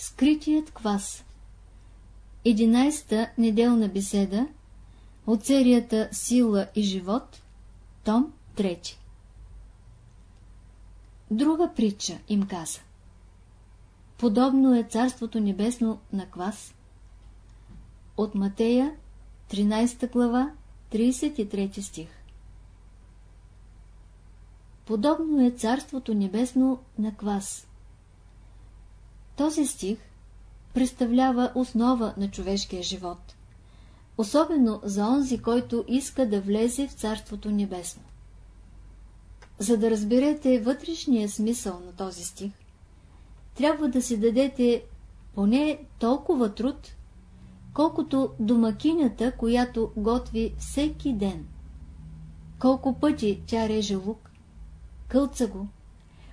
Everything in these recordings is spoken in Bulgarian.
Скритият квас 11-та неделна беседа от серията Сила и живот, том 3 Друга притча им каза. Подобно е Царството Небесно на квас. От Матея, 13 глава, 33 стих Подобно е Царството Небесно на квас. Този стих представлява основа на човешкия живот, особено за онзи, който иска да влезе в Царството Небесно. За да разберете вътрешния смисъл на този стих, трябва да си дадете поне толкова труд, колкото домакинята, която готви всеки ден. Колко пъти тя реже лук, кълца го,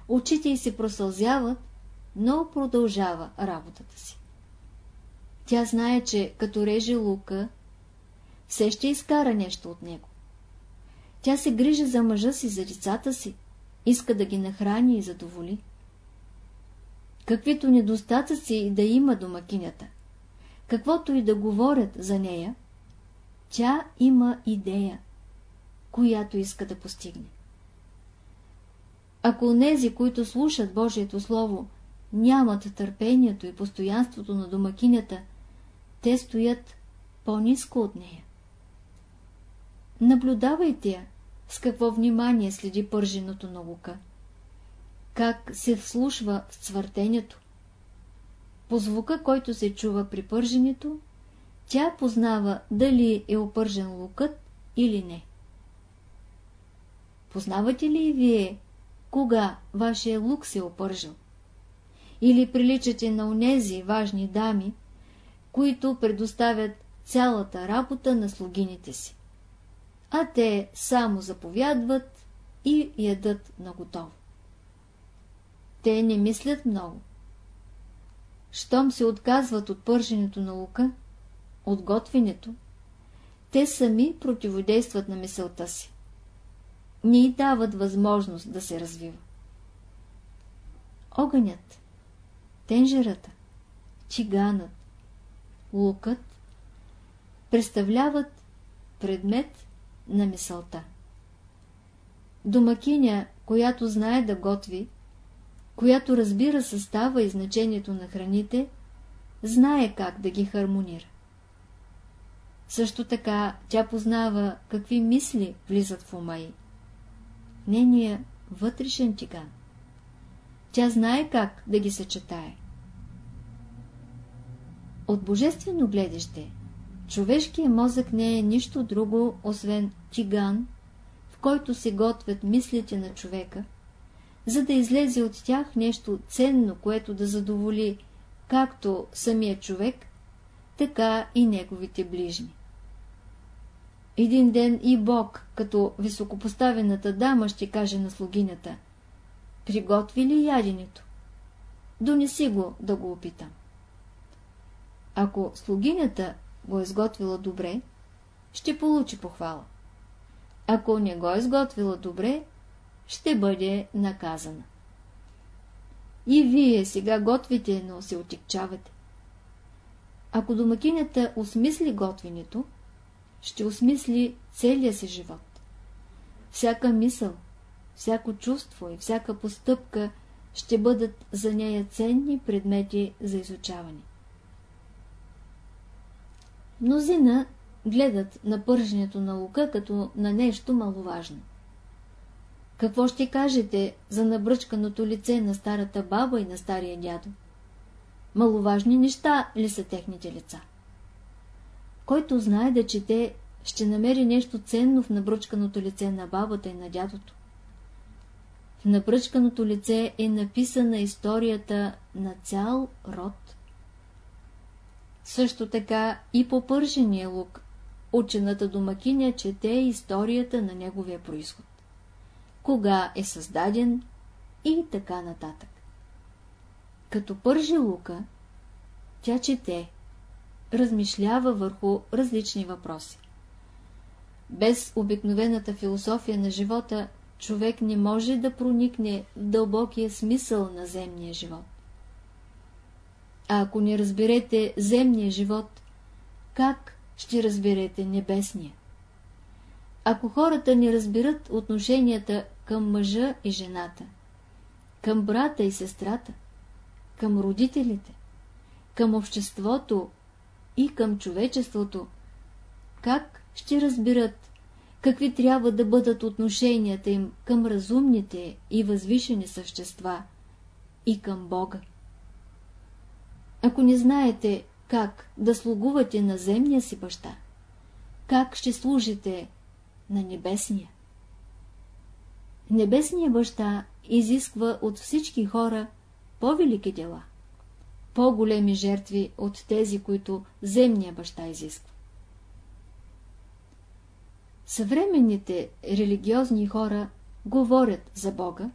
очите й се просълзяват, но продължава работата си. Тя знае, че като реже лука, все ще изкара нещо от него. Тя се грижи за мъжа си, за децата си, иска да ги нахрани и задоволи. Каквито недостатъци да има домакинята, каквото и да говорят за нея, тя има идея, която иска да постигне. Ако нези, които слушат Божието Слово, нямат търпението и постоянството на домакинята, те стоят по-низко от нея. Наблюдавайте я, с какво внимание следи пърженото на лука, как се вслушва в цвъртенето. По звука, който се чува при пърженето, тя познава дали е опържен лукът или не. Познавате ли и вие, кога вашия лук се е опържал? Или приличате на онези важни дами, които предоставят цялата работа на слугините си. А те само заповядват и ядат на готово. Те не мислят много. Щом се отказват от пърженето на лука, от готвенето, те сами противодействат на мисълта си. Й дават възможност да се развива. Огънят, тенжерата, чиганът, лукът представляват предмет на мисълта. Домакиня, която знае да готви, която разбира състава и значението на храните, знае как да ги хармонира. Също така тя познава какви мисли влизат в ума й. Нения вътрешен тиган. Тя знае как да ги съчетае. От божествено гледаще, човешкият мозък не е нищо друго, освен тиган, в който се готвят мислите на човека, за да излезе от тях нещо ценно, което да задоволи както самия човек, така и неговите ближни. Един ден и Бог, като високопоставената дама, ще каже на слугинята, приготви ли яденето? Донеси го да го опитам. Ако слугинята го е изготвила добре, ще получи похвала. Ако не го е изготвила добре, ще бъде наказана. И вие сега готвите, но се отекчавате. Ако домакинята осмисли готвенето, ще осмисли целия си живот. Всяка мисъл, всяко чувство и всяка постъпка ще бъдат за нея ценни предмети за изучаване. Мнозина гледат на пърженето на лука като на нещо маловажно. Какво ще кажете за набръчканото лице на старата баба и на стария дядо? Маловажни неща ли са техните лица? Който знае да чете, ще намери нещо ценно в набръчканото лице на бабата и на дядото. В набръчканото лице е написана историята на цял род. Също така и по пържения лук учената домакиня чете историята на неговия происход. Кога е създаден и така нататък. Като пържи лука, тя чете, размишлява върху различни въпроси. Без обикновената философия на живота, човек не може да проникне в дълбокия смисъл на земния живот. А ако не разберете земния живот, как ще разберете небесния? Ако хората не разберат отношенията към мъжа и жената, към брата и сестрата, към родителите, към обществото и към човечеството, как ще разберат какви трябва да бъдат отношенията им към разумните и възвишени същества и към Бога? Ако не знаете как да слугувате на земния си баща, как ще служите на небесния? Небесния баща изисква от всички хора по-велики дела, по-големи жертви от тези, които земния баща изисква. Съвременните религиозни хора говорят за Бога,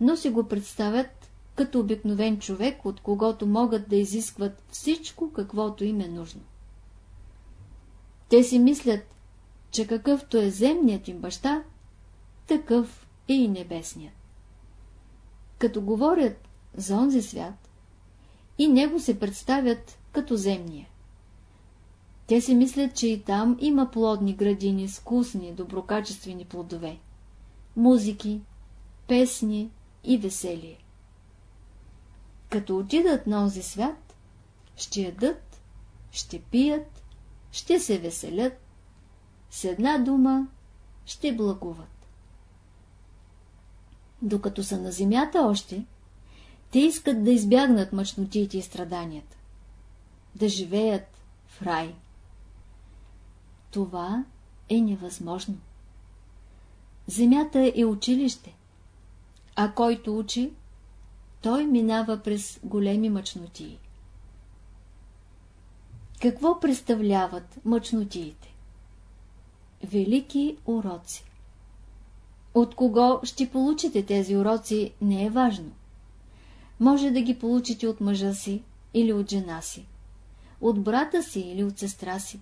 но си го представят като обикновен човек, от когото могат да изискват всичко, каквото им е нужно. Те си мислят, че какъвто е земният им баща, такъв е и небесният. Като говорят за онзи свят, и него се представят като земния. Те си мислят, че и там има плодни градини, вкусни, доброкачествени плодове, музики, песни и веселие. Като отидат на този свят, ще ядат, ще пият, ще се веселят, с една дума ще благуват. Докато са на земята още, те искат да избягнат мъчнотиите и страданията, да живеят в рай. Това е невъзможно. Земята е училище, а който учи, той минава през големи мъчнотии. Какво представляват мъчнотиите? Велики уроци. От кого ще получите тези уроци не е важно. Може да ги получите от мъжа си или от жена си, от брата си или от сестра си,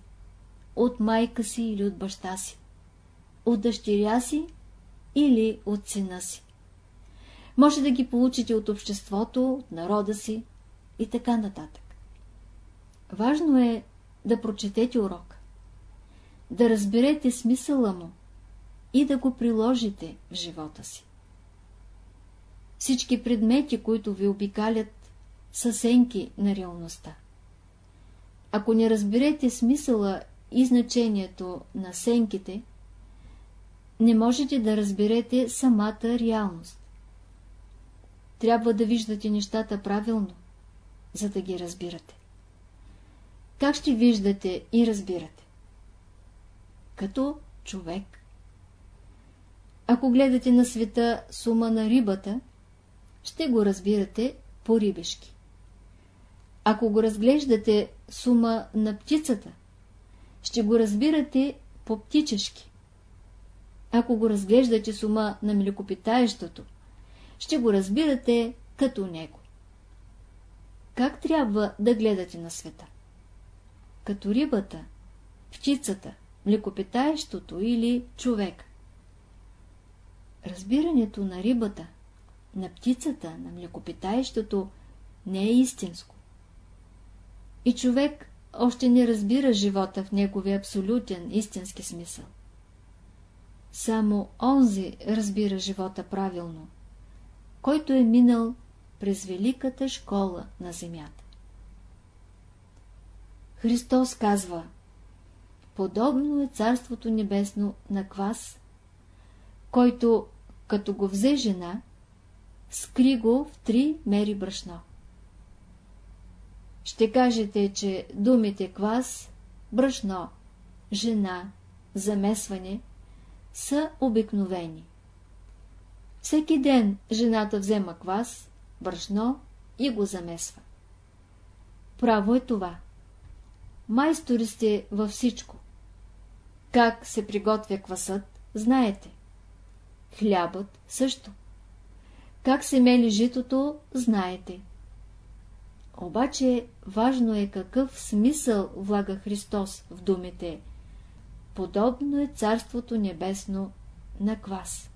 от майка си или от баща си, от дъщеря си или от сина си. Може да ги получите от обществото, от народа си и така нататък. Важно е да прочетете урок, да разберете смисъла му и да го приложите в живота си. Всички предмети, които ви обикалят, са сенки на реалността. Ако не разберете смисъла и значението на сенките, не можете да разберете самата реалност. Трябва да виждате нещата правилно, за да ги разбирате. Как ще виждате и разбирате? Като човек. Ако гледате на света сума на рибата, ще го разбирате по рибешки. Ако го разглеждате сума на птицата, ще го разбирате по птичешки. Ако го разглеждате с ума на млекопитаещото, ще го разбирате като него. Как трябва да гледате на света? Като рибата, птицата, млекопитаещото или човек. Разбирането на рибата, на птицата, на млекопитаещото не е истинско. И човек още не разбира живота в неговия абсолютен, истински смисъл. Само онзи разбира живота правилно, който е минал през великата школа на земята. Христос казва Подобно е Царството Небесно на квас, който, като го взе жена, скри го в три мери брашно. Ще кажете, че думите квас, брашно, жена, замесване са обикновени. Всеки ден жената взема квас, брашно и го замесва. Право е това. Майстори сте във всичко. Как се приготвя квасът, знаете. Хлябът също. Как се мели житото, знаете. Обаче важно е какъв смисъл влага Христос в думите. Подобно е Царството Небесно на квас.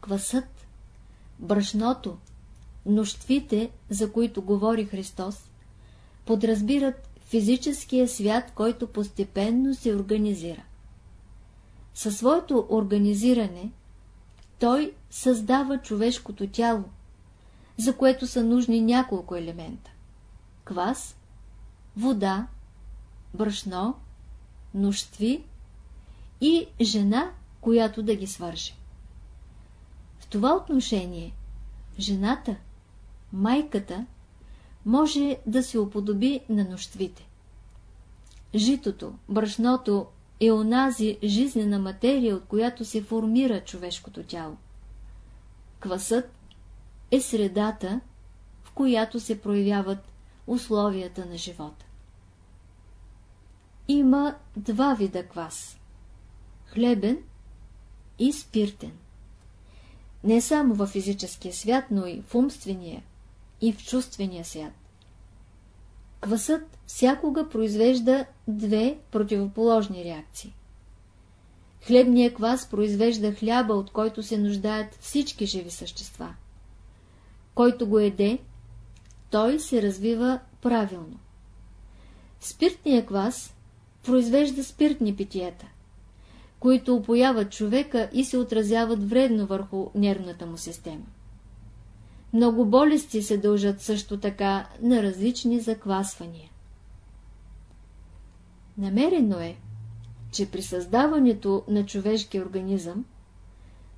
Квасът, брашното, нощвите, за които говори Христос, подразбират физическия свят, който постепенно се организира. Със своето организиране той създава човешкото тяло, за което са нужни няколко елемента. Квас, вода, брашно, нощви и жена, която да ги свърже. В това отношение жената, майката, може да се уподоби на нощвите. Житото, брашното е онази жизнена материя, от която се формира човешкото тяло. Квасът е средата, в която се проявяват условията на живота. Има два вида квас – хлебен и спиртен. Не само в физическия свят, но и в умствения и в чувствения свят. Квасът всякога произвежда две противоположни реакции. Хлебният квас произвежда хляба, от който се нуждаят всички живи същества. Който го еде, той се развива правилно. Спиртният квас произвежда спиртни питиета, които опояват човека и се отразяват вредно върху нервната му система. Много болести се дължат също така на различни заквасвания. Намерено е, че при създаването на човешки организъм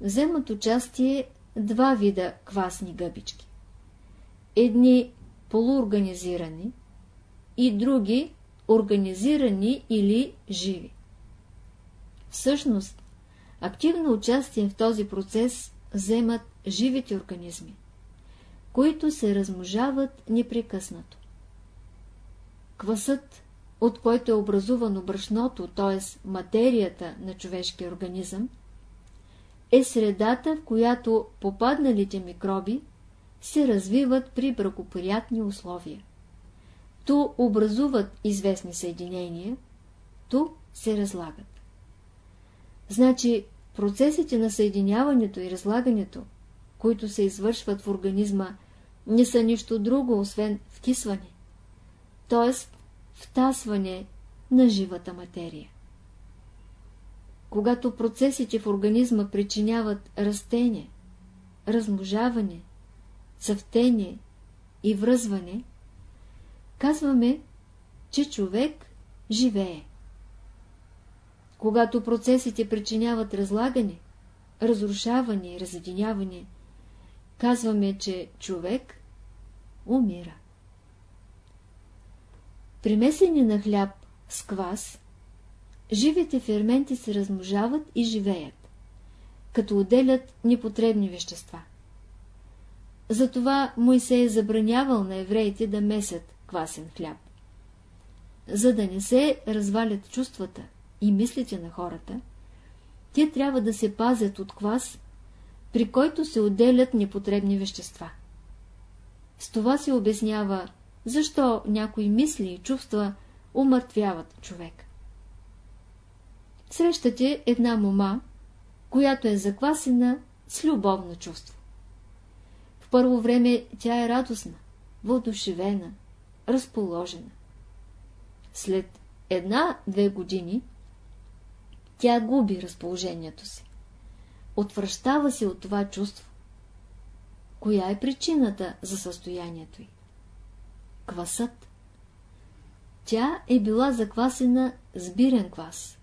вземат участие два вида квасни гъбички. Едни полуорганизирани и други организирани или живи. Всъщност, активно участие в този процес вземат живите организми които се размножават непрекъснато. Квасът, от който е образувано брашното, т.е. материята на човешкия организъм, е средата, в която попадналите микроби се развиват при благоприятни условия. Ту образуват известни съединения, ту се разлагат. Значи, процесите на съединяването и разлагането, които се извършват в организма не са нищо друго, освен втисване, т.е. втасване на живата материя. Когато процесите в организма причиняват растение, размножаване, цъфтение и връзване, казваме, че човек живее. Когато процесите причиняват разлагане, разрушаване и разединяване, казваме, че човек умира. При месене на хляб с квас, живите ферменти се размножават и живеят, като отделят непотребни вещества. Затова Моисей е забранявал на евреите да месят квасен хляб. За да не се развалят чувствата и мислите на хората, те трябва да се пазят от квас, при който се отделят непотребни вещества. С това се обяснява, защо някои мисли и чувства умъртвяват човек. Срещате една мома, която е заквасена с любовно чувство. Първо време тя е радостна, въодушевена, разположена. След една-две години тя губи разположението си. Отвръщава се от това чувство. Коя е причината за състоянието й? Квасът. Тя е била заквасена с бирен квас,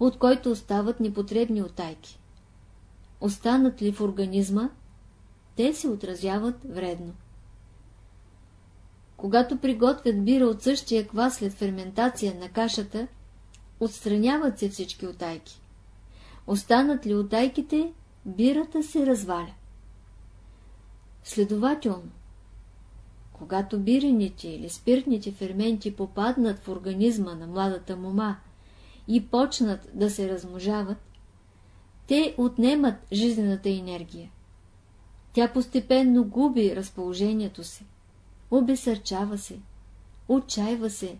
от който остават непотребни отайки. Останат ли в организма, те се отразяват вредно. Когато приготвят бира от същия квас след ферментация на кашата, отстраняват се всички отайки. Останат ли отайките, бирата се разваля. Следователно, когато бирените или спиртните ферменти попаднат в организма на младата мома и почнат да се размножават, те отнемат жизнената енергия. Тя постепенно губи разположението си, обесърчава се, отчаива се,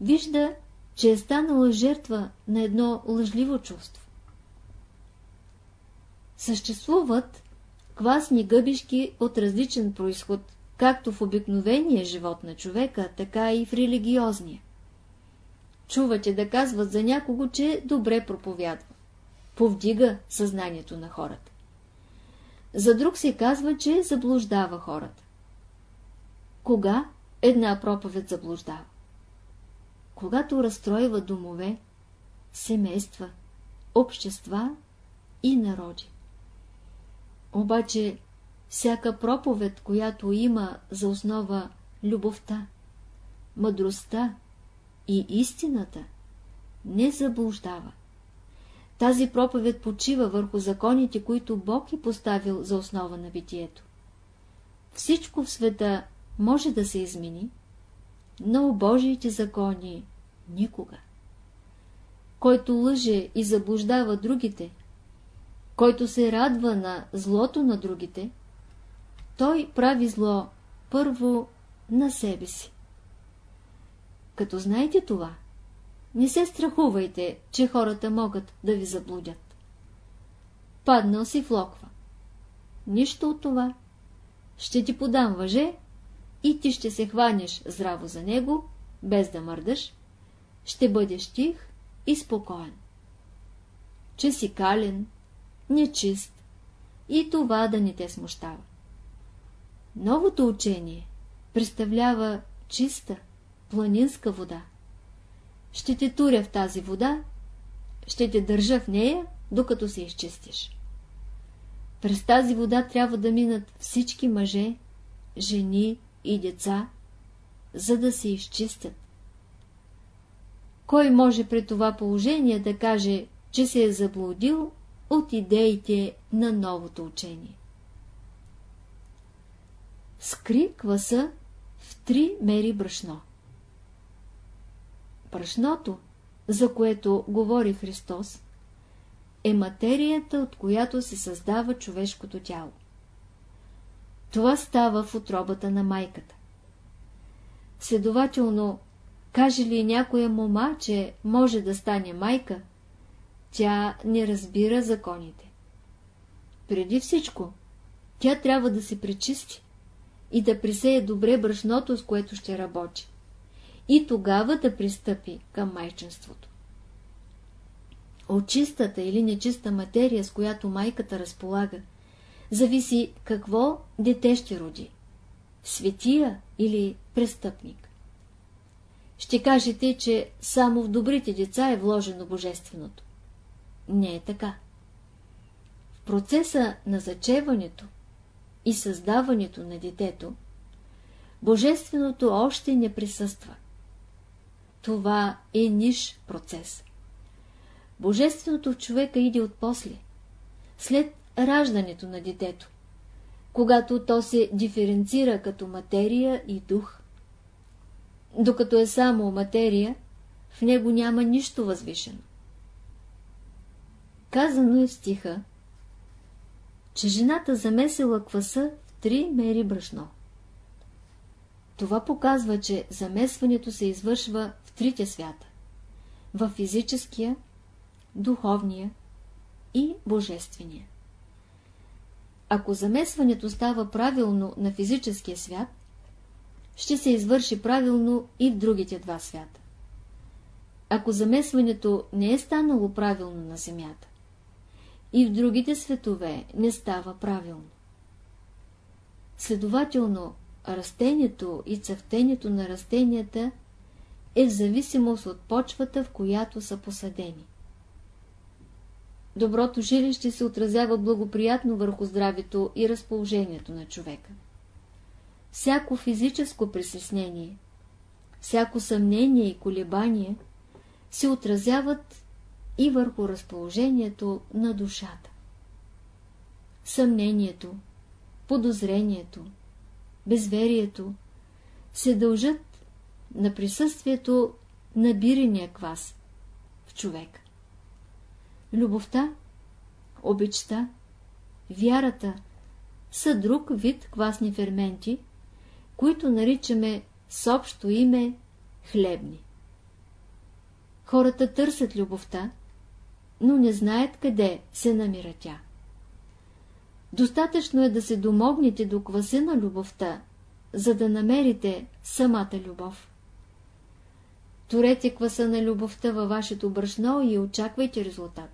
вижда, че е станала жертва на едно лъжливо чувство. Съществуват квасни гъбишки от различен происход, както в обикновения живот на човека, така и в религиозния. Чувате да казват за някого, че добре проповядва. Повдига съзнанието на хората. За друг се казва, че заблуждава хората. Кога една проповед заблуждава? Когато разстройва домове, семейства, общества и народи. Обаче всяка проповед, която има за основа любовта, мъдростта и истината, не заблуждава. Тази проповед почива върху законите, които Бог е поставил за основа на битието. Всичко в света може да се измени, но Божиите закони никога. Който лъже и заблуждава другите, който се радва на злото на другите, той прави зло първо на себе си. Като знаете това, не се страхувайте, че хората могат да ви заблудят. Паднал си в локва. Нищо от това. Ще ти подам въже и ти ще се хванеш здраво за него, без да мърдаш. Ще бъдеш тих и спокоен. Че си кален, нечист и това да не те смущава. Новото учение представлява чиста, планинска вода. Ще те туря в тази вода, ще те държа в нея, докато се изчистиш. През тази вода трябва да минат всички мъже, жени и деца, за да се изчистят. Кой може при това положение да каже, че се е заблудил от идеите на новото учение? Скри кваса в три мери брашно. Брашното, за което говори Христос, е материята, от която се създава човешкото тяло. Това става в отробата на майката. Следователно, каже ли някоя мома, че може да стане майка, тя не разбира законите. Преди всичко, тя трябва да се пречисти и да присее добре брашното, с което ще работи. И тогава да пристъпи към майчинството. От чистата или нечиста материя, с която майката разполага, зависи какво дете ще роди – светия или престъпник. Ще кажете, че само в добрите деца е вложено божественото. Не е така. В процеса на зачеването и създаването на детето, божественото още не присъства. Това е ниш процес. Божественото в човека иде от после, след раждането на детето, когато то се диференцира като материя и дух. Докато е само материя, в него няма нищо възвишено. Казано е в стиха, че жената замесила кваса в три мери брашно. Това показва, че замесването се извършва в трите свята – в физическия, духовния и божествения. Ако замесването става правилно на физическия свят, ще се извърши правилно и в другите два свята. Ако замесването не е станало правилно на Земята, и в другите светове не става правилно. Следователно, растението и цъфтението на растенията е в зависимост от почвата, в която са посадени. Доброто жилище се отразява благоприятно върху здравето и разположението на човека. Всяко физическо притеснение, всяко съмнение и колебание се отразяват и върху разположението на душата. Съмнението, подозрението, безверието се дължат на присъствието на бирения квас в човек. Любовта, обичта, вярата са друг вид квасни ферменти, които наричаме с общо име хлебни. Хората търсят любовта, но не знаят къде се намира тя. Достатъчно е да се домогнете до кваса на любовта, за да намерите самата любов. Турете кваса на любовта във вашето брашно и очаквайте резултат.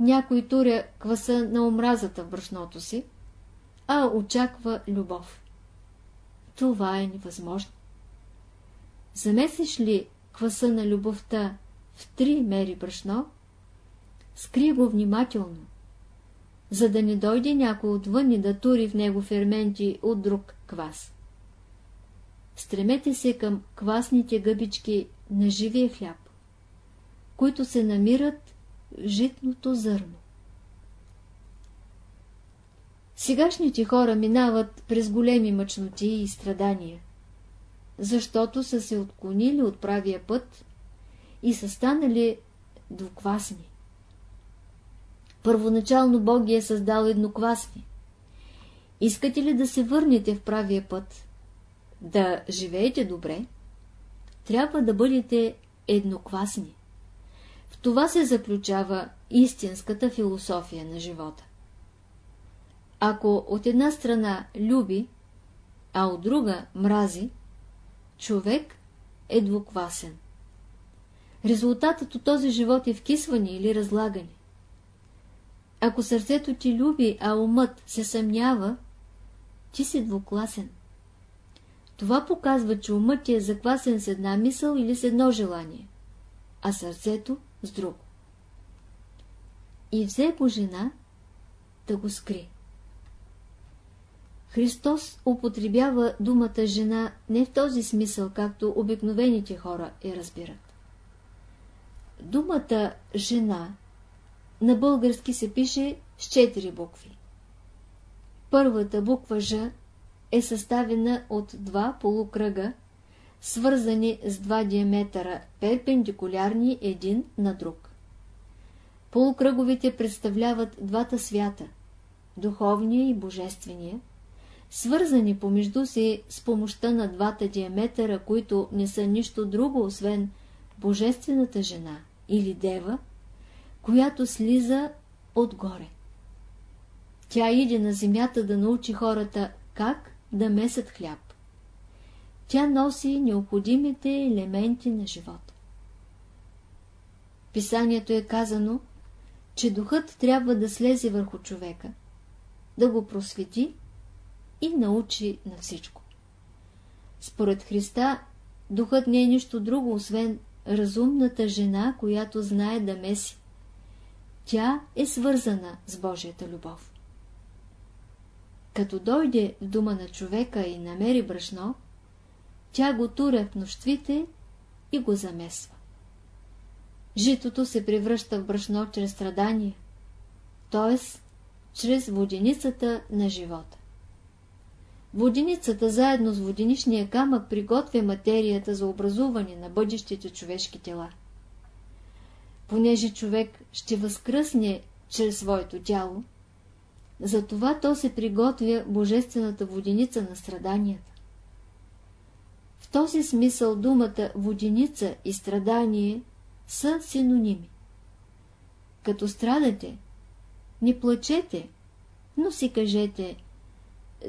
Някой туря кваса на омразата в брашното си, а очаква любов. Това е невъзможно. Замесиш ли кваса на любовта в три мери брашно, скри го внимателно, за да не дойде някой отвън и да тури в него ферменти от друг квас. Стремете се към квасните гъбички на живия хляб, които се намират в житното зърно. Сегашните хора минават през големи мъчноти и страдания, защото са се отклонили от правия път и са станали двуквасни. Първоначално Бог ги е създал едноквасни. Искате ли да се върнете в правия път, да живеете добре, трябва да бъдете едноквасни. В това се заключава истинската философия на живота. Ако от една страна люби, а от друга мрази, човек е двуквасен. Резултатът от този живот е вкисване или разлагане. Ако сърцето ти люби, а умът се съмнява, ти си двукласен. Това показва, че умът ти е заквасен с една мисъл или с едно желание, а сърцето с друго. И взе го жена да го скри. Христос употребява думата жена не в този смисъл, както обикновените хора я разбират. Думата жена на български се пише с четири букви. Първата буква Ж е съставена от два полукръга, свързани с два диаметъра, перпендикулярни един на друг. Полукръговите представляват двата свята – духовния и божествения, свързани помежду си с помощта на двата диаметъра, които не са нищо друго, освен божествената жена или дева, която слиза отгоре. Тя иде на земята да научи хората как да месят хляб. Тя носи необходимите елементи на живота. Писанието е казано, че духът трябва да слезе върху човека, да го просвети и научи на всичко. Според Христа, духът не е нищо друго, освен разумната жена, която знае да меси. Тя е свързана с Божията любов. Като дойде в дома на човека и намери брашно, тя го туря в нощвите и го замесва. Житото се превръща в брашно чрез страдание, т.е. чрез воденицата на живота. Воденицата заедно с воденичния камък приготвя материята за образуване на бъдещите човешки тела. Понеже човек ще възкръсне чрез своето тяло, затова то се приготвя божествената воденица на страданията. В този смисъл думата воденица и страдание са синоними. Като страдате, не плачете, но си кажете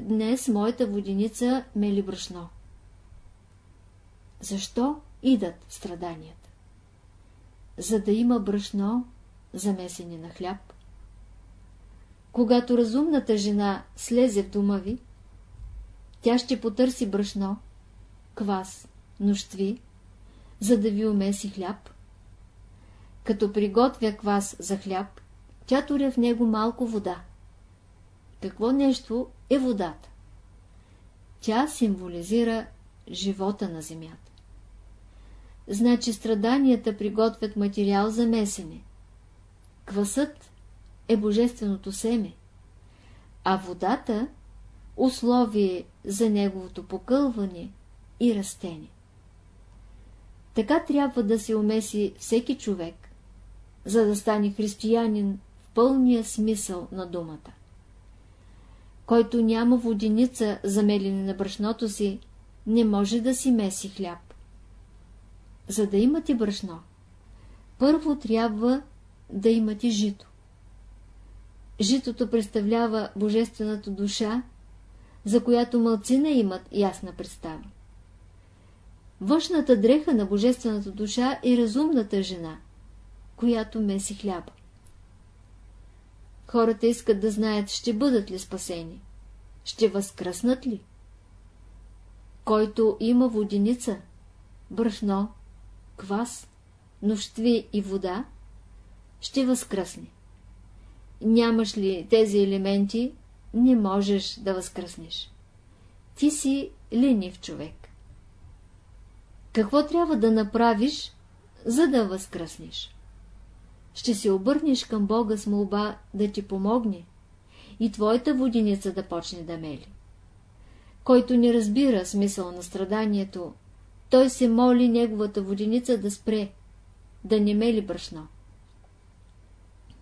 «Днес моята воденица мели брашно». Защо идат страданията? За да има брашно, замесени на хляб, когато разумната жена слезе в дома ви, тя ще потърси брашно, квас, нощви, за да ви умеси хляб. Като приготвя квас за хляб, тя туря в него малко вода. Какво нещо е водата? Тя символизира живота на земята. Значи страданията приготвят материал за месене. Квасът е божественото семе, а водата – условие за неговото покълване и растение. Така трябва да се умеси всеки човек, за да стане християнин в пълния смисъл на думата. Който няма воденица за мелене на брашното си, не може да си меси хляб. За да имате брашно, първо трябва да имате жито. житото представлява божествената душа, за която мълцина имат ясна представа. Външната дреха на божествената душа е разумната жена, която меси хляба. Хората искат да знаят, ще бъдат ли спасени, ще възкръснат ли. Който има воденица, брашно, квас, нощви и вода, ще възкръсне. Нямаш ли тези елементи, не можеш да възкръснеш. Ти си ленив човек. Какво трябва да направиш, за да възкръснеш? Ще се обърнеш към Бога с молба да ти помогне и твоята воденица да почне да мели. Който не разбира смисъл на страданието, той се моли неговата воденица да спре, да не мели брашно.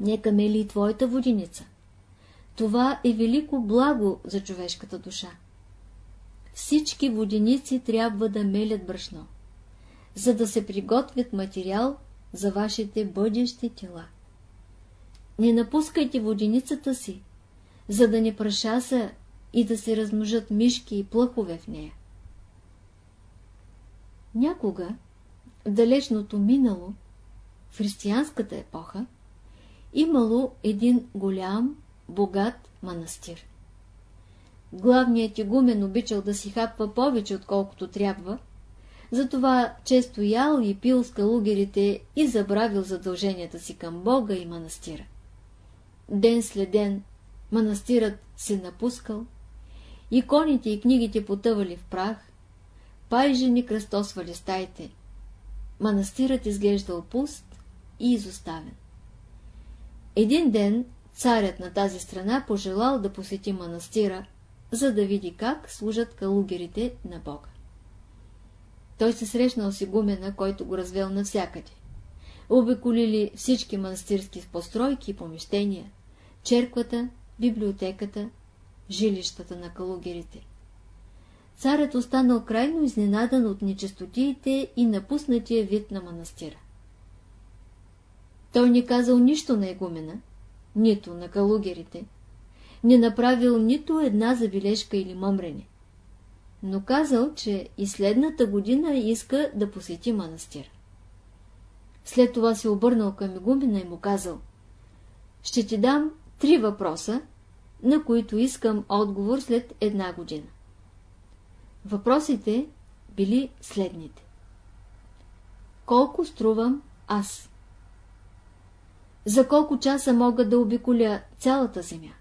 Нека мели и твоята воденица. Това е велико благо за човешката душа. Всички воденици трябва да мелят брашно, за да се приготвят материал за вашите бъдещи тела. Не напускайте воденицата си, за да не прашаса и да се размножат мишки и плъхове в нея. Някога, в далечното минало, в християнската епоха, имало един голям, богат манастир. Главният игумен обичал да си хапва повече, отколкото трябва, затова често ял и пил с калугерите и забравил задълженията си към Бога и манастира. Ден след ден манастирът се напускал, иконите и книгите потъвали в прах, пайжени кръстосвали стаите. Манастирът изглеждал пуст и изоставен. Един ден царят на тази страна пожелал да посети манастира, за да види как служат калугерите на Бога. Той се срещнал с игумена, който го развел навсякъде. Обиколили всички манастирски постройки и помещения, черквата, библиотеката, жилищата на калугерите. Царят останал крайно изненадан от нечестотиите и напуснатия вид на манастира. Той не казал нищо на егумена, нито на калугерите, не направил нито една забележка или мъмрене, но казал, че и следната година иска да посети манастира. След това се обърнал към игумена и му казал, ще ти дам три въпроса, на които искам отговор след една година. Въпросите били следните. Колко струвам аз? За колко часа мога да обиколя цялата земя?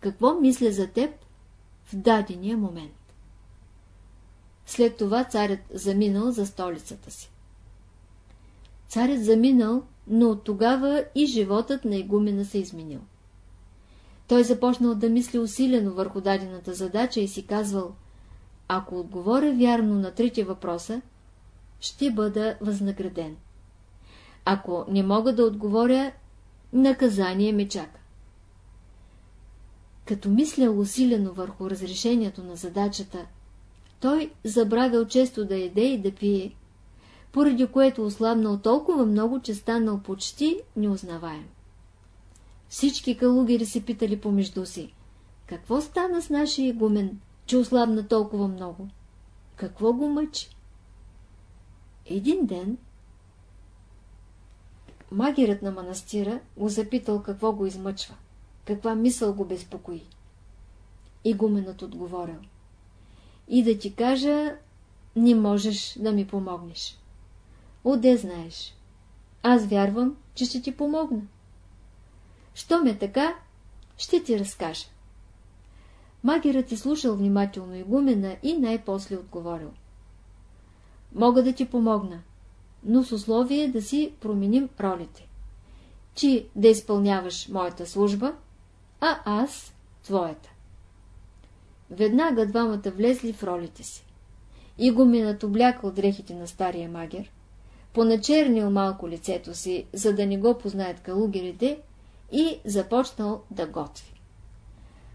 Какво мисля за теб в дадения момент? След това царят заминал за столицата си. Царят заминал, но от тогава и животът на игумена се изменил. Той започнал да мисли усилено върху дадената задача и си казвал, ако отговоря вярно на трите въпроса, ще бъда възнаграден. Ако не мога да отговоря, наказание ме чака. Като мисля усилено върху разрешението на задачата, той забравял често да еде и да пие, поради което ослабнал толкова много, че станал почти неузнаваем. Всички калугери се питали помежду си, какво стана с нашия игумен, че ослабна толкова много? Какво го мъчи? Един ден магирът на манастира го запитал какво го измъчва, каква мисъл го безпокои. Игуменът отговорил. И да ти кажа, не можеш да ми помогнеш. Оде знаеш? Аз вярвам, че ще ти помогна. Що ме така, ще ти разкажа. Магерът е слушал внимателно игумена и най-после отговорил. Мога да ти помогна, но с условие да си променим ролите. Ти да изпълняваш моята служба, а аз твоята. Веднага двамата влезли в ролите си. Игуменът облякал дрехите на стария магер, поначернил малко лицето си, за да не го познаят калугерите, и започнал да готви.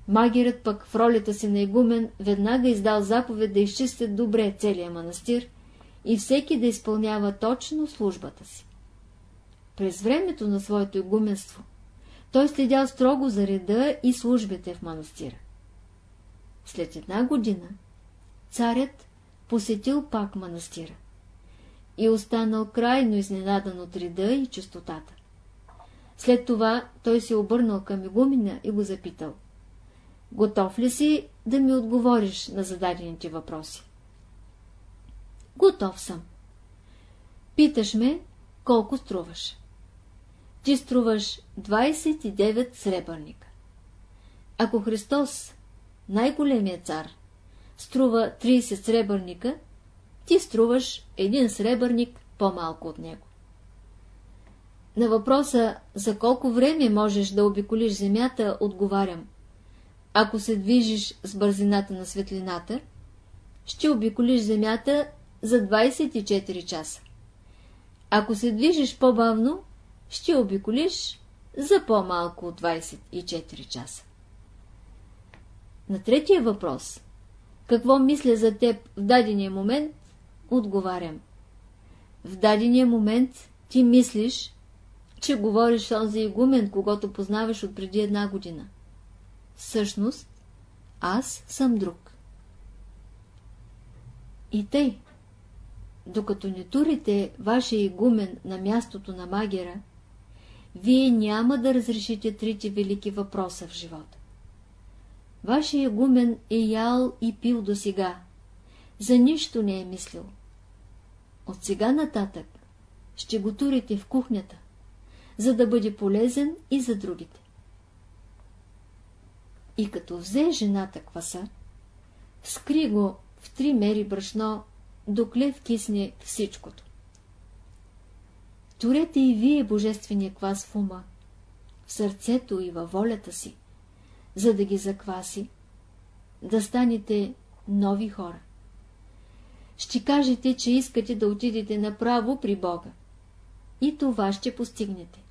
Магирът пък в ролята си на игумен веднага издал заповед да изчистят добре целия манастир и всеки да изпълнява точно службата си. През времето на своето игуменство той следял строго за реда и службите в манастира. След една година царят посетил пак манастира и останал крайно изненадан от реда и чистотата. След това той се обърнал към игумина и го запитал. Готов ли си да ми отговориш на зададените въпроси? Готов съм. Питаш ме, колко струваш. Ти струваш 29 сребърника. Ако Христос, най-големият цар, струва 30 сребърника, ти струваш един сребърник по-малко от него. На въпроса за колко време можеш да обиколиш Земята, отговарям. Ако се движиш с бързината на светлината, ще обиколиш Земята за 24 часа. Ако се движиш по-бавно, ще обиколиш за по-малко от 24 часа. На третия въпрос, какво мисля за теб в дадения момент, отговарям. В дадения момент ти мислиш, че говориш с онзи игумен, когато познаваш от преди една година. Всъщност, аз съм друг. И тъй, докато не турите вашия игумен на мястото на магера, вие няма да разрешите трите велики въпроса в живота. Вашия игумен е ял и пил до сега, за нищо не е мислил. От сега нататък ще го турите в кухнята, за да бъде полезен и за другите. И като взе жената кваса, скри го в три мери брашно, докле вкисне всичкото. Турете и вие божествения квас в ума, в сърцето и във волята си, за да ги закваси, да станете нови хора. Ще кажете, че искате да отидете направо при Бога. И това ще постигнете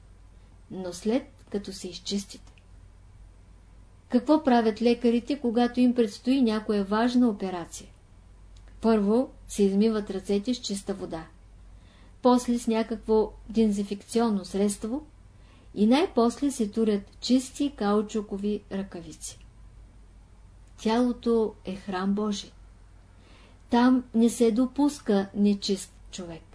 но след като се изчистите. Какво правят лекарите, когато им предстои някоя важна операция? Първо се измиват ръцете с чиста вода, после с някакво дезинфекционно средство и най-после се турят чисти каучукови ръкавици. Тялото е храм Божий. Там не се допуска нечист човек.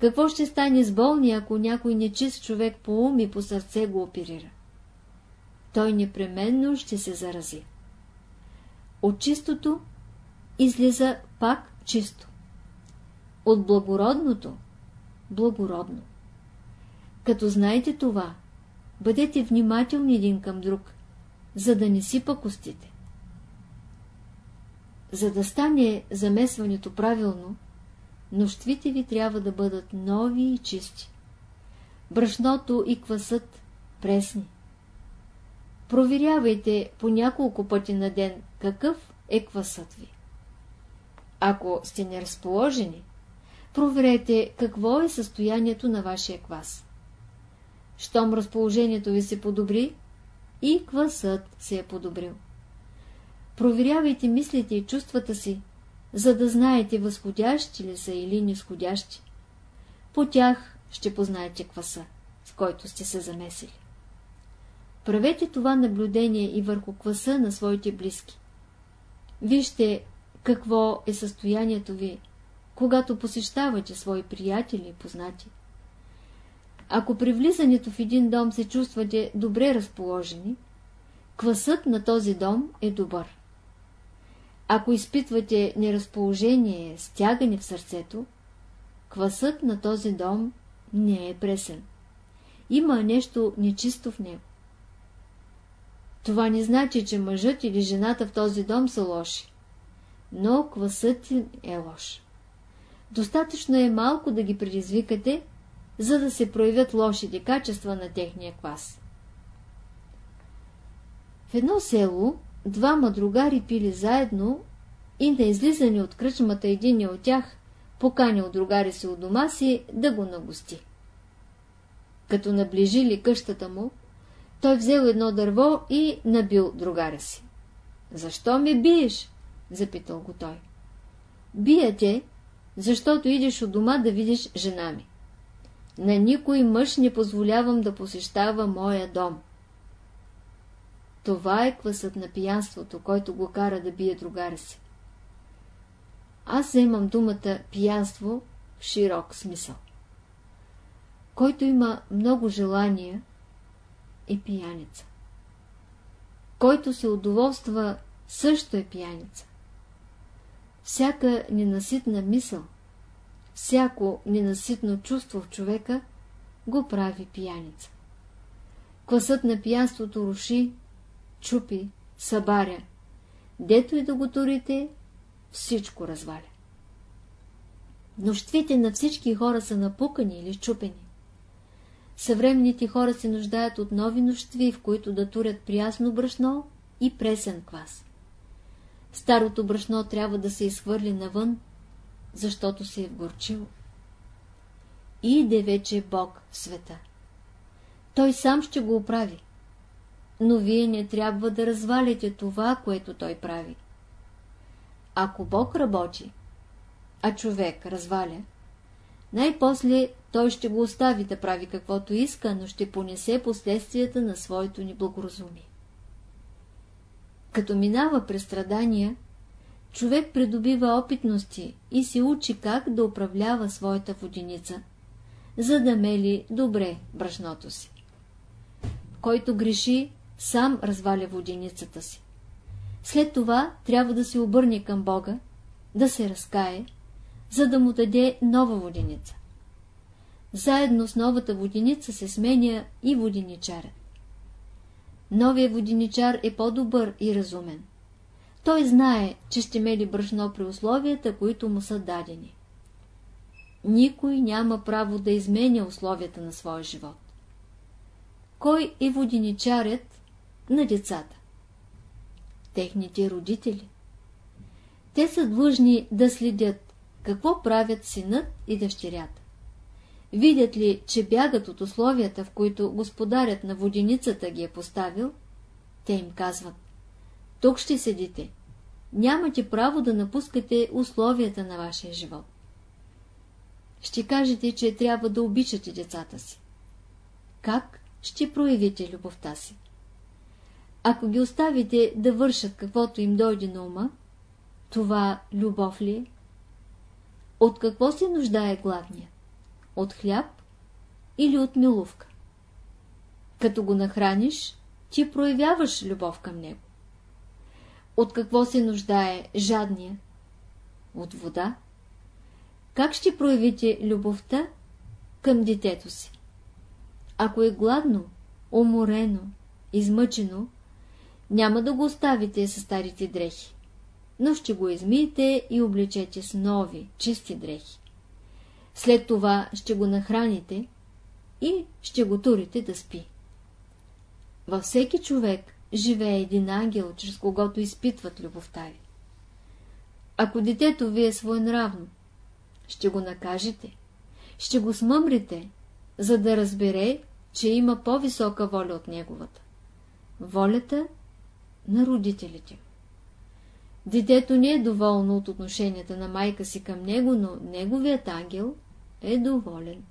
Какво ще стане с болния, ако някой нечист човек по ум и по сърце го оперира? Той непременно ще се зарази. От чистото излиза пак чисто. От благородното – благородно. Като знаете това, бъдете внимателни един към друг, за да не си пакостите. За да стане замесването правилно, нощвите ви трябва да бъдат нови и чисти. Брашното и квасът пресни. Проверявайте по няколко пъти на ден какъв е квасът ви. Ако сте неразположени, проверете какво е състоянието на вашия квас. Щом разположението ви се подобри, и квасът се е подобрил. Проверявайте мислите и чувствата си, за да знаете възходящи ли са или нисходящи. По тях ще познаете кваса, с който сте се замесили. Правете това наблюдение и върху кваса на своите близки. Вижте какво е състоянието ви, когато посещавате свои приятели и познати. Ако при влизането в един дом се чувствате добре разположени, квасът на този дом е добър. Ако изпитвате неразположение, стягане в сърцето, квасът на този дом не е пресен. Има нещо нечисто в него. Това не значи, че мъжът или жената в този дом са лоши, но квасът е лош. Достатъчно е малко да ги предизвикате, за да се проявят лошите качества на техния квас. В едно село двама другари пили заедно и на излизане от кръчмата един от тях поканил другари си от дома си да го нагости. Като наближили къщата му, той взел едно дърво и набил другаря си. Защо ме биеш? запитал го той. Бия те, защото идеш от дома да видиш жена ми. На никой мъж не позволявам да посещава моя дом. Това е квасът на пиянството, който го кара да бие другара си. Аз вземам думата пиянство в широк смисъл. Който има много желания, е пияница. Който се удоволства, също е пияница. Всяка ненаситна мисъл, всяко ненаситно чувство в човека го прави пияница. Класът на пиянството руши, чупи, събаря. Дето и да го турите, всичко разваля. Нощвите на всички хора са напукани или чупени. Съвременните хора се нуждаят от нови нощви, в които да турят прясно брашно и пресен квас. Старото брашно трябва да се изхвърли навън, защото се е вгорчило. Иде вече Бог в света. Той сам ще го оправи. Но вие не трябва да развалите това, което той прави. Ако Бог работи, а човек разваля, най-после той ще го остави да прави каквото иска, но ще понесе последствията на своето неблагоразумие. Като минава през страдания, човек придобива опитности и се учи как да управлява своята воденица, за да мели добре брашното си. Който греши, сам разваля воденицата си. След това трябва да се обърне към Бога, да се разкае, за да му даде нова воденица. Заедно с новата воденица се сменя и воденичарът. Новия воденичар е по-добър и разумен. Той знае, че ще мели брашно при условията, които му са дадени. Никой няма право да изменя условията на своя живот. Кой е воденичарят на децата? Техните родители. Те са длъжни да следят какво правят синът и дъщерята. Видят ли, че бягат от условията, в които господарят на воденицата ги е поставил, те им казват, тук ще седите, нямате право да напускате условията на вашия живот. Ще кажете, че трябва да обичате децата си. Как ще проявите любовта си? Ако ги оставите да вършат каквото им дойде на ума, това любов ли е? От какво се нуждае гладния? От хляб или от милувка? Като го нахраниш, ти проявяваш любов към него. От какво се нуждае жадния? От вода. Как ще проявите любовта към детето си? Ако е гладно, уморено, измъчено, няма да го оставите с старите дрехи, но ще го измиете и облечете с нови, чисти дрехи. След това ще го нахраните и ще го турите да спи. Във всеки човек живее един ангел, чрез когото изпитват любовта ви. Ако детето ви е своенравно, ще го накажете, ще го смъмрите, за да разбере, че има по-висока воля от неговата. Волята на родителите. Детето не е доволно от отношенията на майка си към него, но неговият ангел е доволен.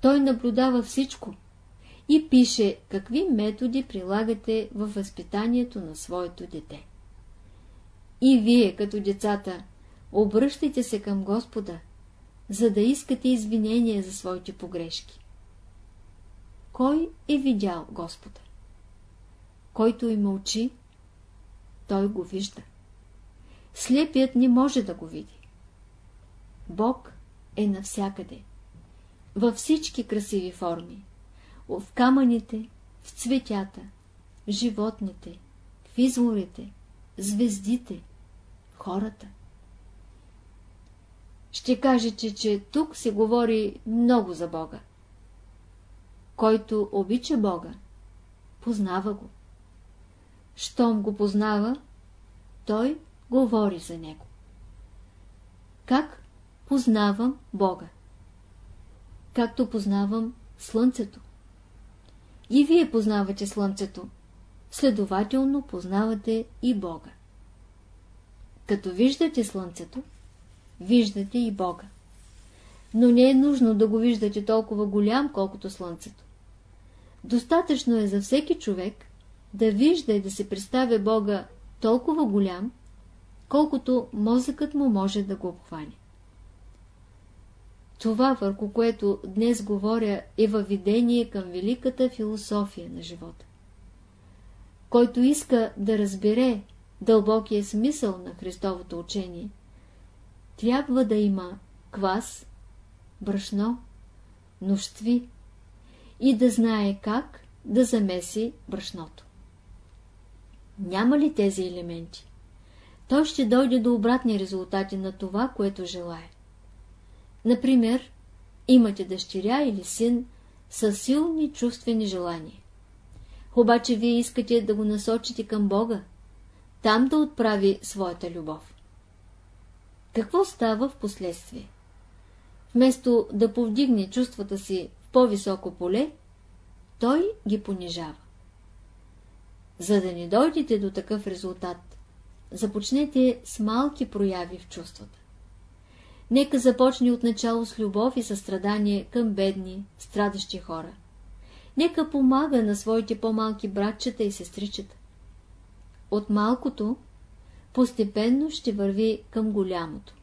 Той наблюдава всичко и пише какви методи прилагате във възпитанието на своето дете. И вие, като децата, обръщайте се към Господа, за да искате извинения за своите погрешки. Кой е видял Господа? Който има очи, той го вижда. Слепият не може да го види. Бог е навсякъде, във всички красиви форми, в камъните, в цветята, в животните, в изворите, звездите, хората. Ще кажете, че тук се говори много за Бога. Който обича Бога, познава го. Щом го познава, той говори за него. Как познавам Бога? Както познавам Слънцето. И вие познавате Слънцето, следователно познавате и Бога. Като виждате Слънцето, виждате и Бога. но не е нужно да го виждате толкова голям, колкото Слънцето. Достатъчно е за всеки човек да вижда и да се представя Бога толкова голям, колкото мозъкът му може да го обхване. Това, върху което днес говоря, е въведение към великата философия на живота. Който иска да разбере дълбокия смисъл на Христовото учение, трябва да има квас, брашно, нощви и да знае как да замеси брашното. Няма ли тези елементи? Той ще дойде до обратни резултати на това, което желая. Например, имате дъщеря или син с силни чувствени желания. Обаче вие искате да го насочите към Бога, там да отправи своята любов. Какво става в последствие? Вместо да повдигне чувствата си в по-високо поле, той ги понижава. За да не дойдете до такъв резултат, започнете с малки прояви в чувствата. Нека започне отначало с любов и състрадание към бедни, страдащи хора. Нека помага на своите по-малки братчета и сестричета. От малкото постепенно ще върви към голямото,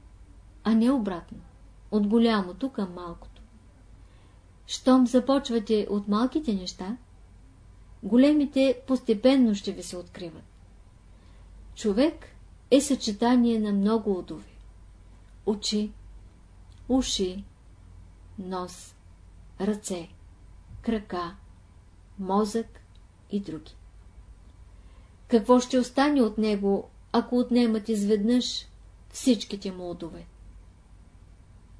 а не обратно, от голямото към малкото. Щом започвате от малките неща, големите постепенно ще ви се откриват. Човек е съчетание на много удови очи, уши, нос, ръце, крака, мозък и други. Какво ще остане от него, ако отнемат изведнъж всичките му удове?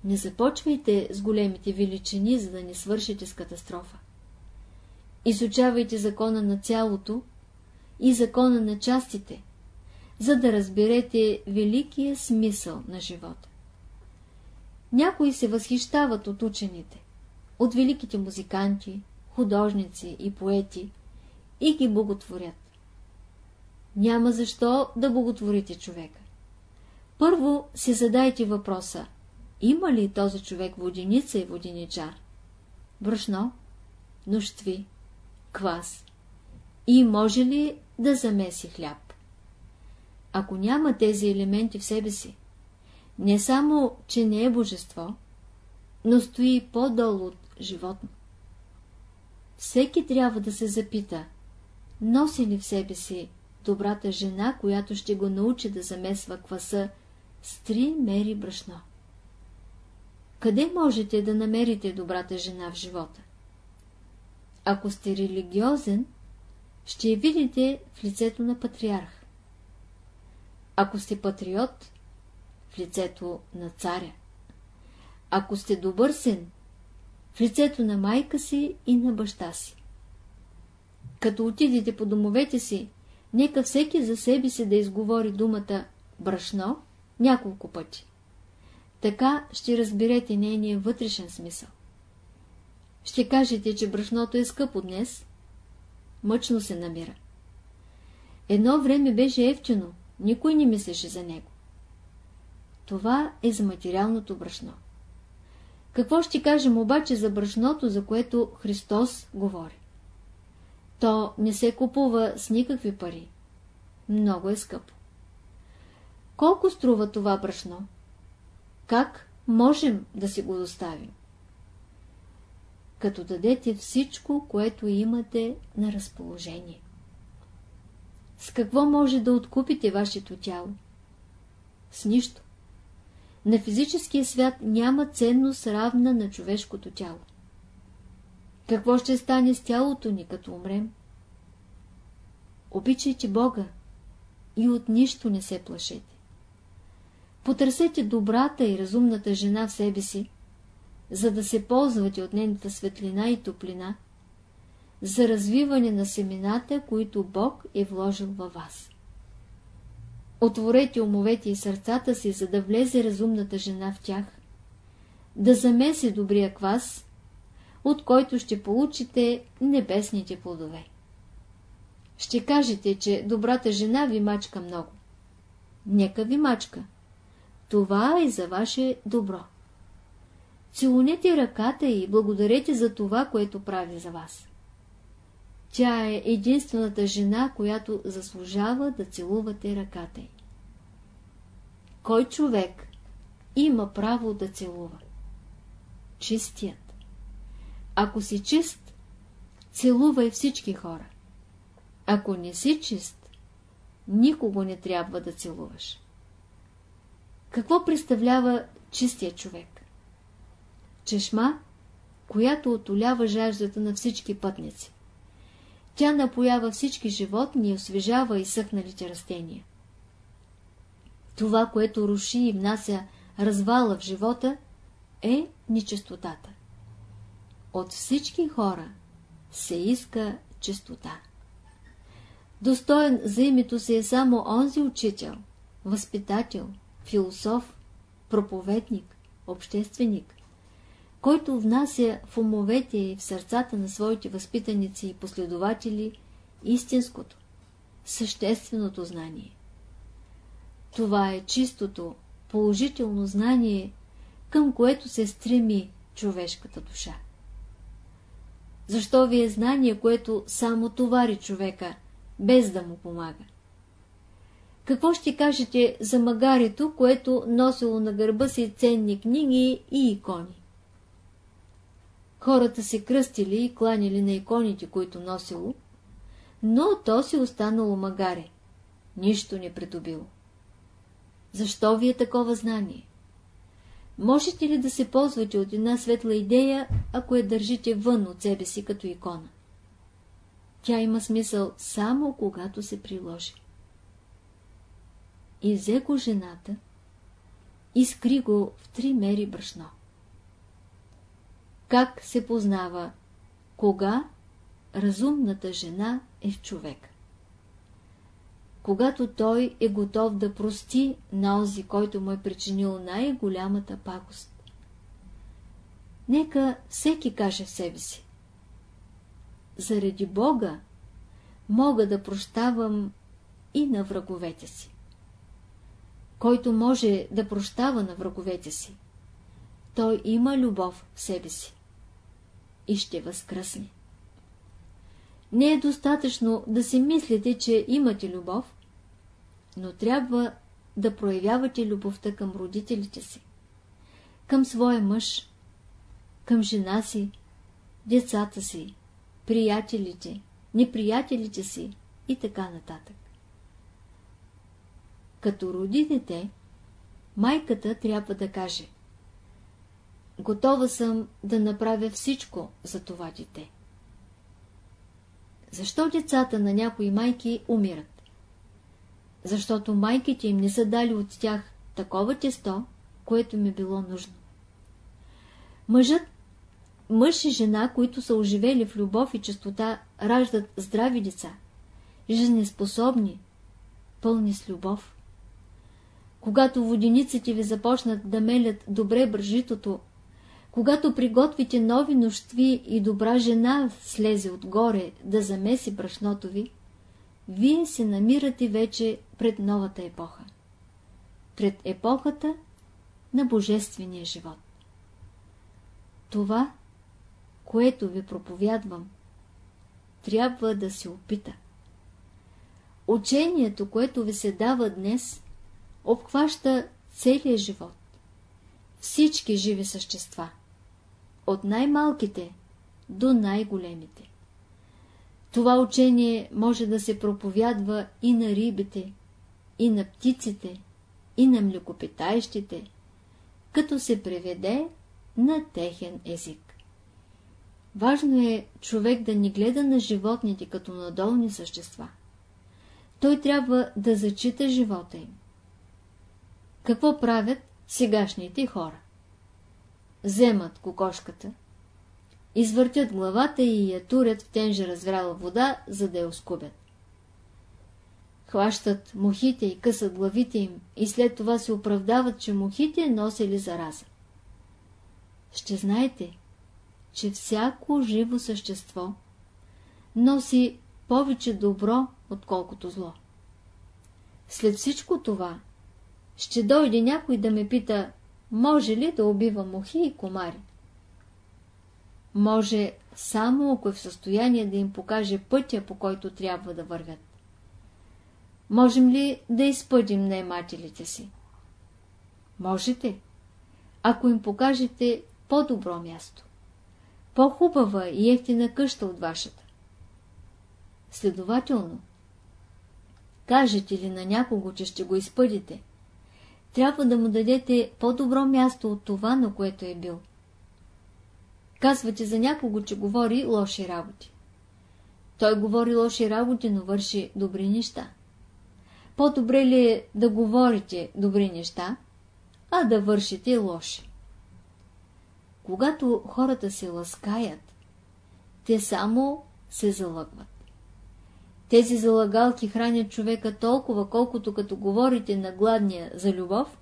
Не започвайте с големите величини, за да не свършите с катастрофа. Изучавайте закона на цялото и закона на частите, за да разберете великия смисъл на живота. Някои се възхищават от учените, от великите музиканти, художници и поети и ги боготворят. Няма защо да боготворите човека. Първо си задайте въпроса, има ли този човек воденица и воденичар? Брашно, нощви, квас и може ли да замеси хляб? Ако няма тези елементи в себе си, не само, че не е божество, но стои по-долу от животно. Всеки трябва да се запита, носи ли в себе си добрата жена, която ще го научи да замесва кваса с три мери брашно. Къде можете да намерите добрата жена в живота? Ако сте религиозен, ще я видите в лицето на патриарх. Ако сте патриот, в лицето на царя. Ако сте добър син, в лицето на майка си и на баща си. Като отидете по домовете си, нека всеки за себе си да изговори думата брашно няколко пъти. Така ще разберете нейния вътрешен смисъл. Ще кажете, че брашното е скъпо днес. Мъчно се намира. Едно време беше ефтино, никой не мислеше за него. Това е за материалното брашно. Какво ще кажем обаче за брашното, за което Христос говори? То не се купува с никакви пари. Много е скъпо. Колко струва това брашно? Как можем да си го доставим? Като дадете всичко, което имате на разположение. С какво може да откупите вашето тяло? С нищо. На физическия свят няма ценност равна на човешкото тяло. Какво ще стане с тялото ни, като умрем? Обичайте Бога и от нищо не се плашете. Потърсете добрата и разумната жена в себе си, за да се ползвате от нейната светлина и топлина, за развиване на семената, които Бог е вложил във вас. Отворете умовете и сърцата си, за да влезе разумната жена в тях, да замеси добрия квас, от който ще получите небесните плодове. Ще кажете, че добрата жена ви мачка много. Нека ви мачка. Това е за ваше добро. Целунете ръката и благодарете за това, което прави за вас. Тя е единствената жена, която заслужава да целувате ръката й. Кой човек има право да целува? Чистият. Ако си чист, целувай всички хора. Ако не си чист, никого не трябва да целуваш. Какво представлява чистия човек? Чешма, която отолява жаждата на всички пътници. Тя напоява всички животни и освежава изсъхналите растения. Това, което руши и внася развала в живота, е нечистотата. От всички хора се иска чистота. Достоен за името си е само онзи учител, възпитател, философ, проповедник, общественик, който внася в умовете и в сърцата на своите възпитаници и последователи истинското, същественото знание. Това е чистото, положително знание, към което се стреми човешката душа. Защо ви е знание, което само товари човека, без да му помага? Какво ще кажете за магарето, което носило на гърба си ценни книги и икони? Хората се кръстили и кланили на иконите, които носило, но то си останало магаре. Нищо не придобило. Защо ви е такова знание? Можете ли да се ползвате от една светла идея, ако я държите вън от себе си като икона? Тя има смисъл само когато се приложи. И взе го жената, и скри го в три мери брашно. Как се познава, кога разумната жена е в човек? Когато той е готов да прости на онзи, който му е причинил най-голямата пакост. Нека всеки каже в себе си. Заради Бога мога да прощавам и на враговете си. Който може да прощава на враговете си, той има любов в себе си и ще възкръсне. Не е достатъчно да си мислите, че имате любов, но трябва да проявявате любовта към родителите си, към своя мъж, към жена си, децата си, приятелите, неприятелите си и така нататък. Като роди дете, майката трябва да каже – Готова съм да направя всичко за това дете. Защо децата на някои майки умират? Защото майките им не са дали от тях такова тесто, което ми било нужно. Мъжът, мъж и жена, които са оживели в любов и чистота, раждат здрави деца, жизнеспособни, пълни с любов. Когато водениците ви започнат да мелят добре бържитото, когато приготвите нови нощви и добра жена слезе отгоре да замеси брашното ви, вие се намирате вече пред новата епоха. Пред епохата на Божествения живот. Това, което ви проповядвам, трябва да се опита. Учението, което ви се дава днес, обхваща целия живот. Всички живи същества – от най-малките до най-големите. Това учение може да се проповядва и на рибите, и на птиците, и на млекопитаещите, като се преведе на техен език. Важно е човек да не гледа на животните като на долни същества. Той трябва да зачита живота им. Какво правят сегашните хора? Вземат кокошката, извъртят главата и я турят в тенжа развряла вода, за да я оскубят. Хващат мухите и късат главите им и след това се оправдават, че мухите носили зараза. Ще знаете, че всяко живо същество носи повече добро, отколкото зло. След всичко това, ще дойде някой да ме пита, може ли да убива мухи и комари? Може само ако е в състояние да им покаже пътя, по който трябва да вървят. Можем ли да изпъдим наемателите си? Можете, ако им покажете по-добро място, по-хубава и ефтина къща от вашата. Следователно, кажете ли на някого, че ще го изпъдите, трябва да му дадете по-добро място от това, на което е бил. Казвате за някого, че говори лоши работи. Той говори лоши работи, но върши добри неща. По-добре ли е да говорите добри неща, а да вършите лоши? Когато хората се ласкаят, те само се залъгват. Тези залагалки хранят човека толкова, колкото като говорите на гладния за любов,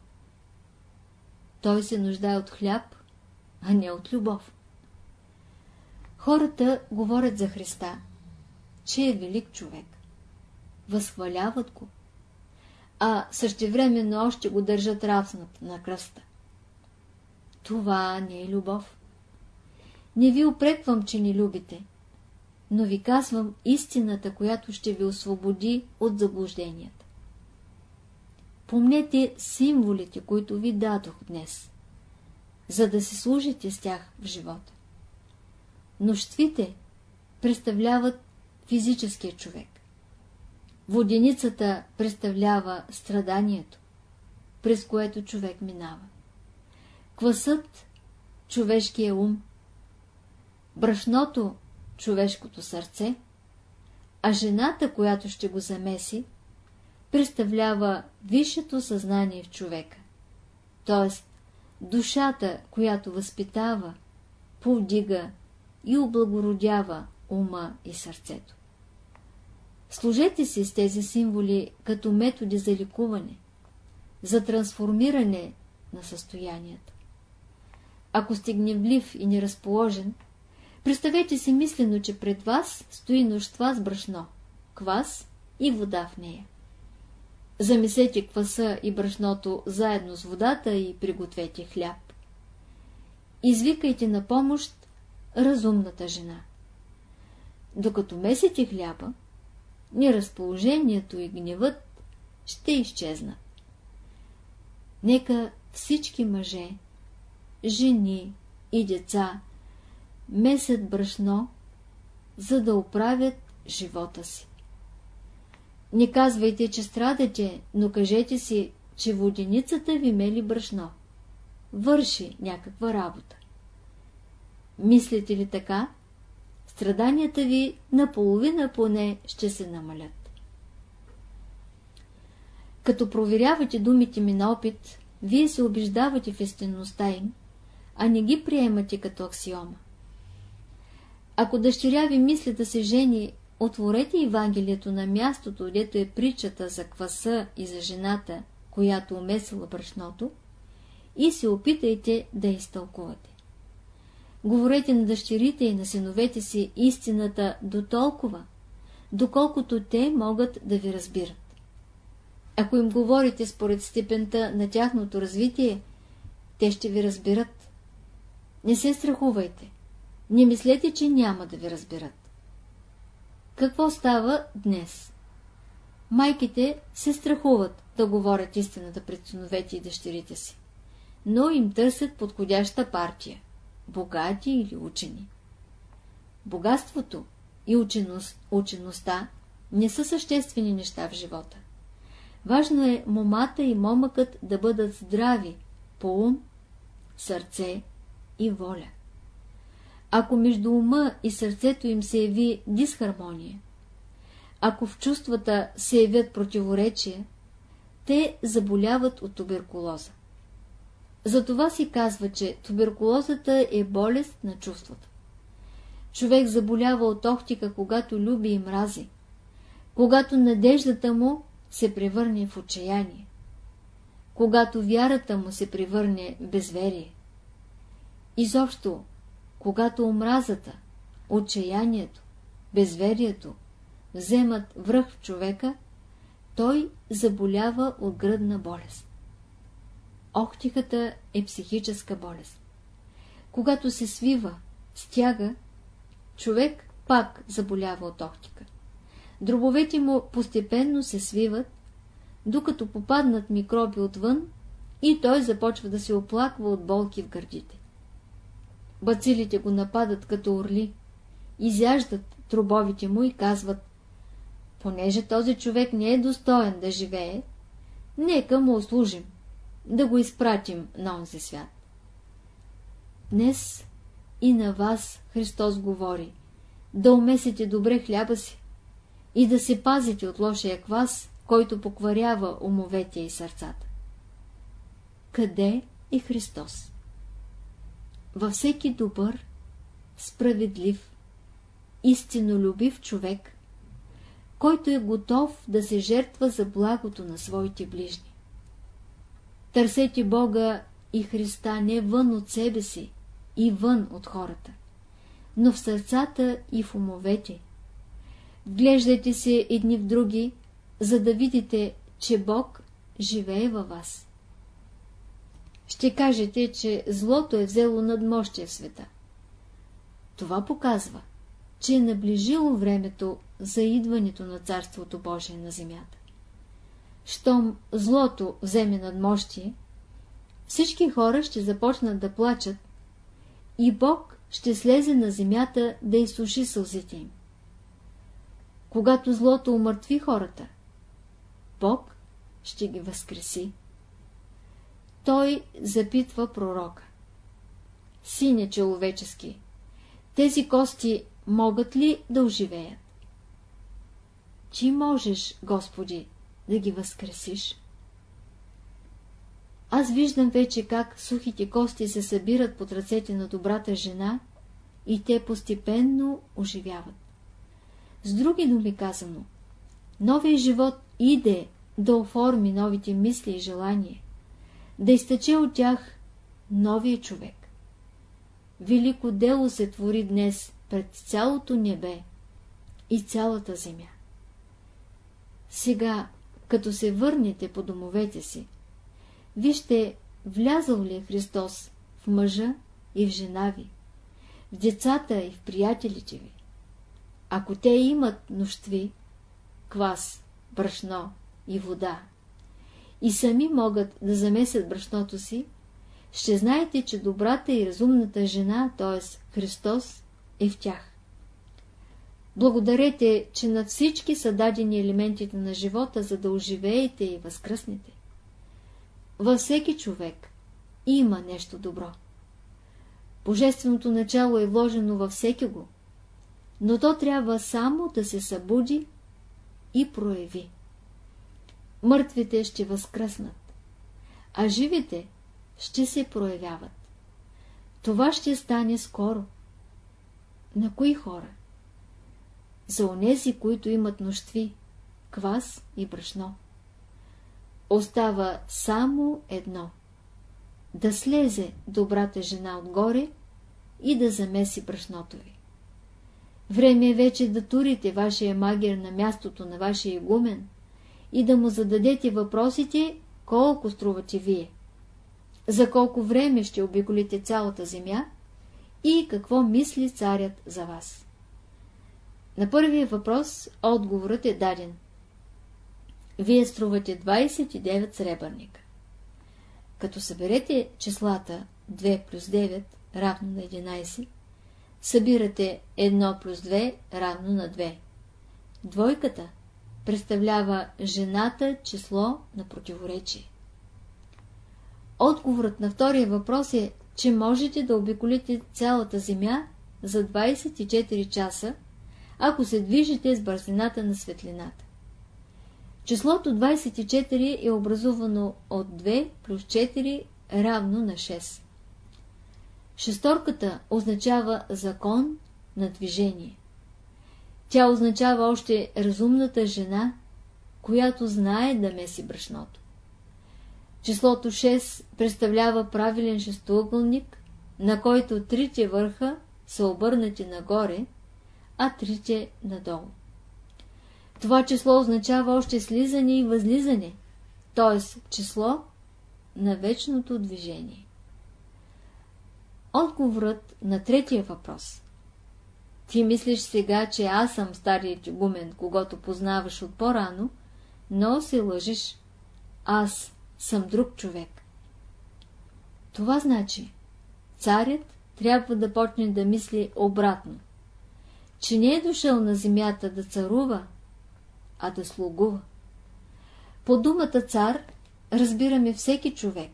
той се нуждае от хляб, а не от любов. Хората говорят за Христа, че е велик човек. Възхваляват го, а същевременно още го държат равснат на кръста. Това не е любов. Не ви опреквам, че ни любите, но ви казвам истината, която ще ви освободи от заблужденията. Помнете символите, които ви дадох днес, за да се служите с тях в живота. Нощвите представляват физическия човек. Воденицата представлява страданието, през което човек минава. Квасът – човешкия ум, брашното – човешкото сърце, а жената, която ще го замеси, представлява висшето съзнание в човека, т.е. душата, която възпитава, повдига и облагородява ума и сърцето. Служете си с тези символи като методи за ликуване, за трансформиране на състоянията. Ако сте гневлив и неразположен, представете си мислено, че пред вас стои нощва с брашно, квас и вода в нея. Замесете кваса и брашното заедно с водата и пригответе хляб. Извикайте на помощ разумната жена. Докато месите хляба, неразположението и гневът ще изчезнат. Нека всички мъже, жени и деца месят брашно, за да оправят живота си. Не казвайте, че страдате, но кажете си, че воденицата ви мели брашно. Върши някаква работа. Мислите ли така? Страданията ви наполовина поне ще се намалят. Като проверявате думите ми на опит, вие се убеждавате в истинността им, а не ги приемате като аксиома. Ако дъщеря ви мисли да се жени, отворете Евангелието на мястото, дето е притчата за кваса и за жената, която умесила брашното, и се опитайте да изтълкувате. Говорете на дъщерите и на синовете си истината до толкова, доколкото те могат да ви разбират. Ако им говорите според степента на тяхното развитие, те ще ви разбират. Не се страхувайте. Не мислете, че няма да ви разбират. Какво става днес? Майките се страхуват да говорят истината пред синовете и дъщерите си, но им търсят подходяща партия богати или учени. Богатството и ученост, учеността не са съществени неща в живота. Важно е момата и момъкът да бъдат здрави по ум, сърце и воля. Ако между ума и сърцето им се яви дисхармония, ако в чувствата се явят противоречия, те заболяват от туберкулоза. Затова си казва, че туберкулозата е болест на чувството. Човек заболява от охтика, когато люби и мрази, когато надеждата му се превърне в отчаяние, когато вярата му се превърне в безверие. Изобщо, когато омразата, отчаянието, безверието вземат връх в човека, той заболява от гръдна болест. охтиката е психическа болест. Когато се свива, стяга, човек пак заболява от охтика. Дробовете му постепенно се свиват, докато попаднат микроби отвън и той започва да се оплаква от болки в гърдите. Бацилите го нападат като орли, изяждат трубовите му и казват понеже този човек не е достоен да живее, нека му услужим, да го изпратим на онзи свят. Днес и на вас Христос говори, да умесите добре хляба си и да се пазите от лошия квас, който покварява умовете и сърцата. Къде е Христос? Във всеки добър, справедлив, истинолюбив човек, който е готов да се жертва за благото на своите ближни. Търсете Бога и Христа не вън от себе си и вън от хората, но в сърцата и в умовете. Вглеждайте се едни в други, за да видите, че Бог живее във вас. Ще кажете, че злото е взело надмощие в света. Това показва, че е наближило времето за идването на Царството Божие на земята. Щом злото вземе надмощие, всички хора ще започнат да плачат и Бог ще слезе на земята да изсуши сълзите им. Когато злото умъртви хората, Бог ще ги възкреси. Той запитва пророка. Сине човечески, тези кости могат ли да оживеят? Ти можеш, Господи, да ги възкресиш. Аз виждам вече как сухите кости се събират под ръцете на добрата жена и те постепенно оживяват. С други думи казано, новия живот иде да оформи новите мисли и желания, да изтече от тях новия човек. Велико дело се твори днес пред цялото небе и цялата земя. Сега, като се върнете по домовете си, вижте, влязъл ли е Христос в мъжа и в жена ви, в децата и в приятелите ви. Ако те имат нощви, квас, брашно и вода, и сами могат да замесят брашното си, ще знаете, че добрата и разумната жена, т.е. Христос, е в тях. Благодарете, че на всички са дадени елементите на живота, за да оживеете и възкръснете. Във всеки човек има нещо добро. Божественото начало е вложено във всеки го, но то трябва само да се събуди и прояви. Мъртвите ще възкръснат, а живите ще се проявяват. Това ще стане скоро. На кои хора? За онези, които имат нощви, квас и брашно. Остава само едно — да слезе добрата жена отгоре и да замеси брашното ви. Време е вече да турите вашия магер на мястото на вашия игумен и да му зададете въпросите, колко струвате вие, за колко време ще обиколите цялата земя и какво мисли царят за вас. На първия въпрос отговорът е даден. Вие струвате 29 сребърника. Като съберете числата 2 плюс 9 равно на 11, събирате 1 плюс 2 равно на 2. Двойката представлява жената число на противоречие. Отговорът на втория въпрос е, че можете да обиколите цялата Земя за 24 часа, ако се движите с бързината на светлината. Числото 24 е образувано от 2 плюс 4 равно на 6. Шесторката означава закон на движение. Тя ъозначава още разумната жена, която знае да меси брашното. Числото 6 представлява правилен шестоъгълник, на който трите върха са обърнати нагоре, а трите надолу. Това число означава още слизане и възлизане, т.е. число, на вечното движение. Отговорът на третия въпрос. Ти мислиш сега, че аз съм старият гумен, когато познаваш от по-рано, но се лъжиш. Аз съм друг човек. Това значи, царят трябва да почне да мисли обратно, че не е дошъл на земята да царува, а да слугува. По думата цар разбираме всеки човек.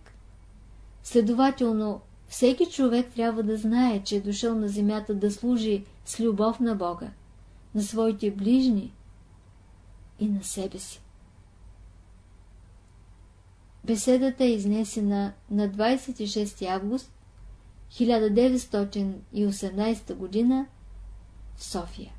Следователно, всеки човек трябва да знае, че е дошъл на земята да служи с любов на Бога, на своите ближни и на себе си. Беседата е изнесена на 26 август 1918 г. в София.